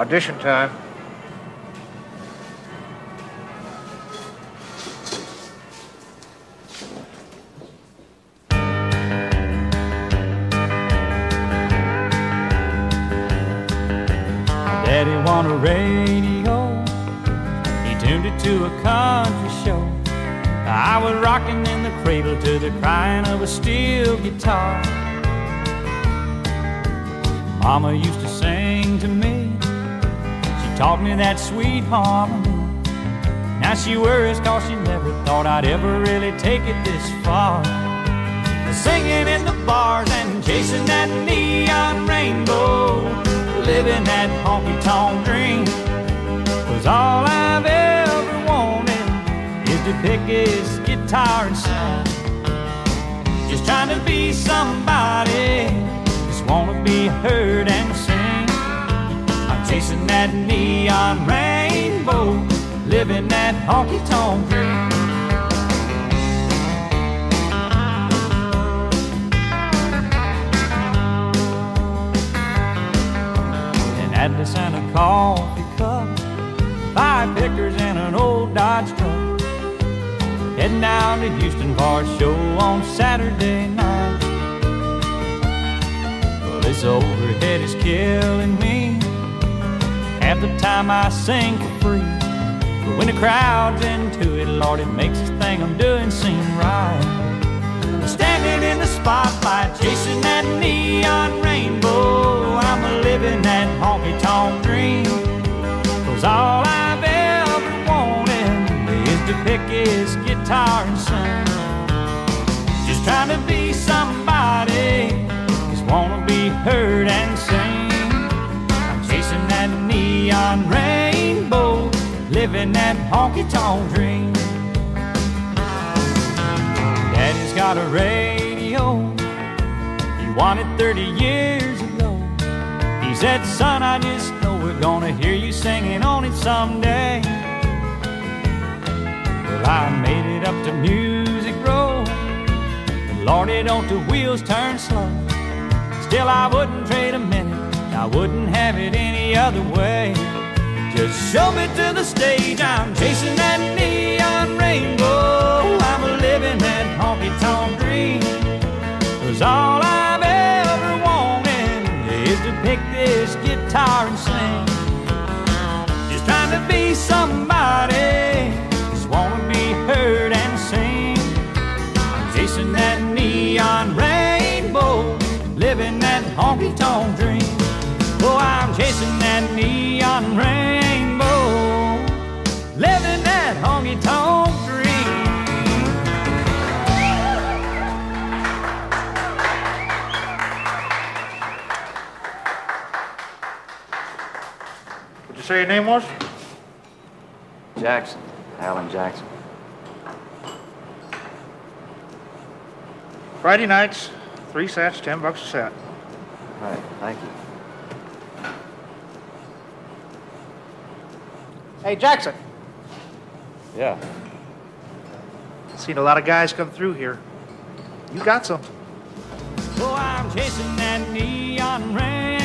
Audition time. Daddy want a radio. He tuned it to a country show. I was rocking in the cradle to the crying of a steel guitar. Mama used to sing taught me that sweet harmony. Now she worries cause she never thought I'd ever really take it this far. Singing in the bars and chasing that neon rainbow. Living that honky tonk dream. Was all I've ever wanted is to pick his guitar and sing. Just trying to be somebody. Just wanna be heard that neon rainbow. Living that honky tonk. An Atlas and a coffee cup, five pickers and an old Dodge truck. Heading down to Houston for a show on Saturday night. Well, this overhead is killing. Half the time I sing for free. But when the crowd's into it, Lord, it makes this thing I'm doing seem right. Standing in the spotlight, chasing that neon rainbow. I'm living that honky tonk dream. Cause all I've ever wanted is to pick his guitar and sing. Just trying to be somebody, that honky tonk dream. Daddy's got a radio. He wanted 30 years ago. He said, Son, I just know we're gonna hear you singing on it someday. Well, I made it up to Music Row. But Lordy, don't the wheels turn slow. Still, I wouldn't trade a minute. I wouldn't have it any other way. Just show me to the stage. I'm chasing that neon rainbow. I'm living that honky tonk dream. Cause all I've ever wanted is to pick this guitar and sing. Just trying to be somebody. Just wanna be heard and sing. I'm chasing that neon rainbow. Living that honky tonk dream. Oh, I'm chasing that neon rainbow. Say your name was? Jackson, Alan Jackson. Friday nights, three sets, ten bucks a set. All right, thank you. Hey, Jackson. Yeah. Seen a lot of guys come through here. You got some. Oh, I'm chasing that neon rainbow.